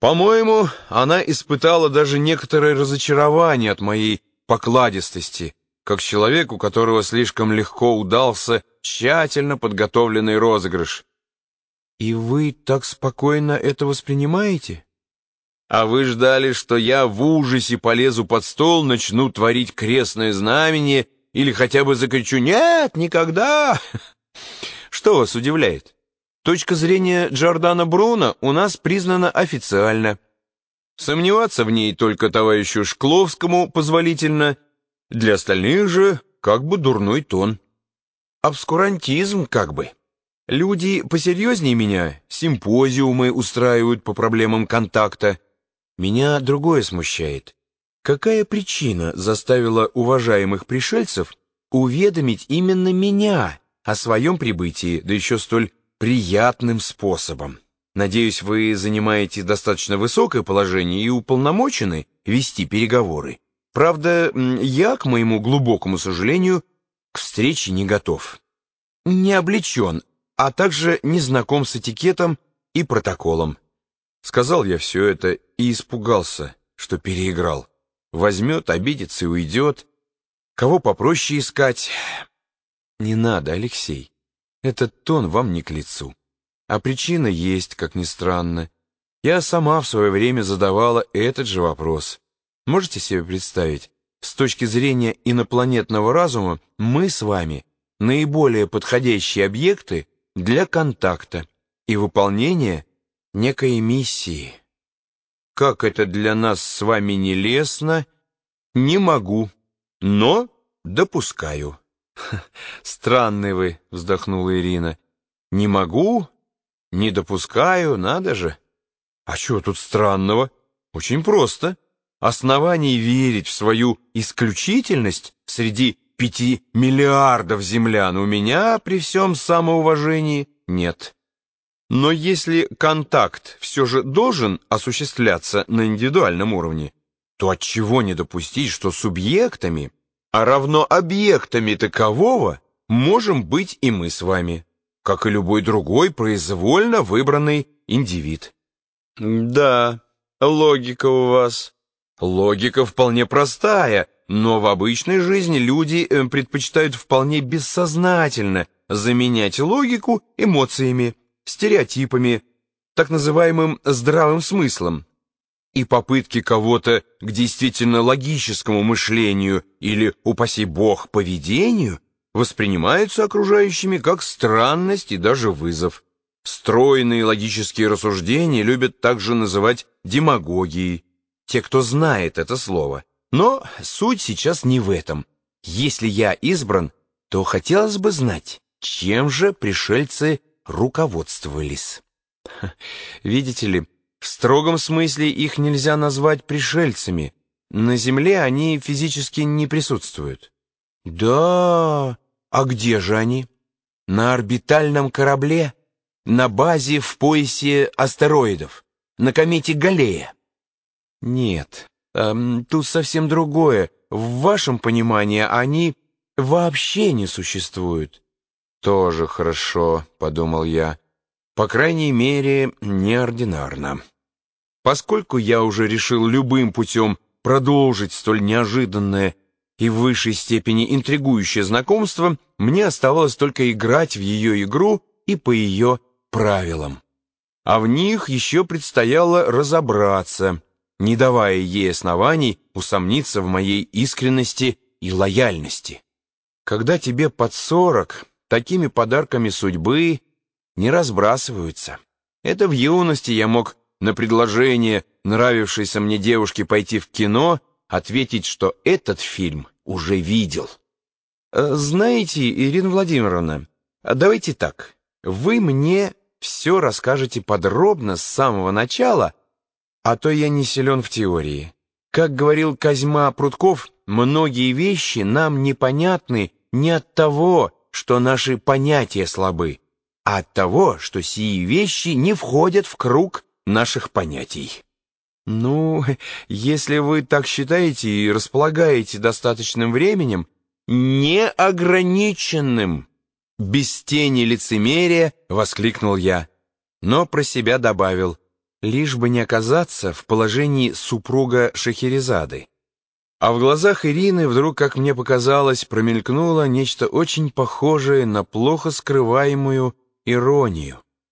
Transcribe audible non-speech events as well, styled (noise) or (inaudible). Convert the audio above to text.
По-моему, она испытала даже некоторое разочарование от моей покладистости, как человек, у которого слишком легко удался тщательно подготовленный розыгрыш. «И вы так спокойно это воспринимаете?» «А вы ждали, что я в ужасе полезу под стол, начну творить крестное знамение или хотя бы закричу «Нет, никогда!» (laughs) Что вас удивляет? Точка зрения Джордана Бруно у нас признана официально. Сомневаться в ней только товарищу Шкловскому позволительно, для остальных же как бы дурной тон. Обскурантизм как бы. Люди посерьезнее меня симпозиумы устраивают по проблемам контакта. Меня другое смущает. Какая причина заставила уважаемых пришельцев уведомить именно меня о своем прибытии, да еще столь приятным способом. Надеюсь, вы занимаете достаточно высокое положение и уполномочены вести переговоры. Правда, я, к моему глубокому сожалению, к встрече не готов. Не облечен, а также не знаком с этикетом и протоколом. Сказал я все это и испугался, что переиграл. Возьмет, обидится и уйдет. Кого попроще искать? Не надо, Алексей. Этот тон вам не к лицу. А причина есть, как ни странно. Я сама в свое время задавала этот же вопрос. Можете себе представить, с точки зрения инопланетного разума, мы с вами наиболее подходящие объекты для контакта и выполнения некой миссии. Как это для нас с вами не лестно, не могу, но допускаю. (laughs) «Странный вы», — вздохнула Ирина. «Не могу, не допускаю, надо же». «А что тут странного? Очень просто. Оснований верить в свою исключительность среди пяти миллиардов землян у меня при всем самоуважении нет. Но если контакт все же должен осуществляться на индивидуальном уровне, то отчего не допустить, что субъектами а равно объектами такового можем быть и мы с вами, как и любой другой произвольно выбранный индивид. Да, логика у вас. Логика вполне простая, но в обычной жизни люди э, предпочитают вполне бессознательно заменять логику эмоциями, стереотипами, так называемым здравым смыслом и попытки кого-то к действительно логическому мышлению или, упаси бог, поведению воспринимаются окружающими как странность и даже вызов. Стройные логические рассуждения любят также называть демагогией, те, кто знает это слово. Но суть сейчас не в этом. Если я избран, то хотелось бы знать, чем же пришельцы руководствовались. (laughs) Видите ли, в строгом смысле их нельзя назвать пришельцами. На Земле они физически не присутствуют. Да, а где же они? На орбитальном корабле? На базе в поясе астероидов? На комете Галлея? Нет, эм, тут совсем другое. В вашем понимании они вообще не существуют. Тоже хорошо, подумал я. По крайней мере, неординарно. Поскольку я уже решил любым путем продолжить столь неожиданное и в высшей степени интригующее знакомство, мне оставалось только играть в ее игру и по ее правилам. А в них еще предстояло разобраться, не давая ей оснований усомниться в моей искренности и лояльности. Когда тебе под сорок, такими подарками судьбы не разбрасываются. Это в юности я мог на предложение нравившейся мне девушке пойти в кино ответить, что этот фильм уже видел. Э, «Знаете, Ирина Владимировна, давайте так. Вы мне все расскажете подробно с самого начала, а то я не силен в теории. Как говорил Козьма Прутков, многие вещи нам непонятны не от того, что наши понятия слабы, а от того, что сии вещи не входят в круг наших понятий. Ну, если вы так считаете и располагаете достаточным временем, неограниченным, без тени лицемерия, воскликнул я, но про себя добавил, лишь бы не оказаться в положении супруга Шахерезады. А в глазах Ирины вдруг, как мне показалось, промелькнуло нечто очень похожее на плохо скрываемую иронию.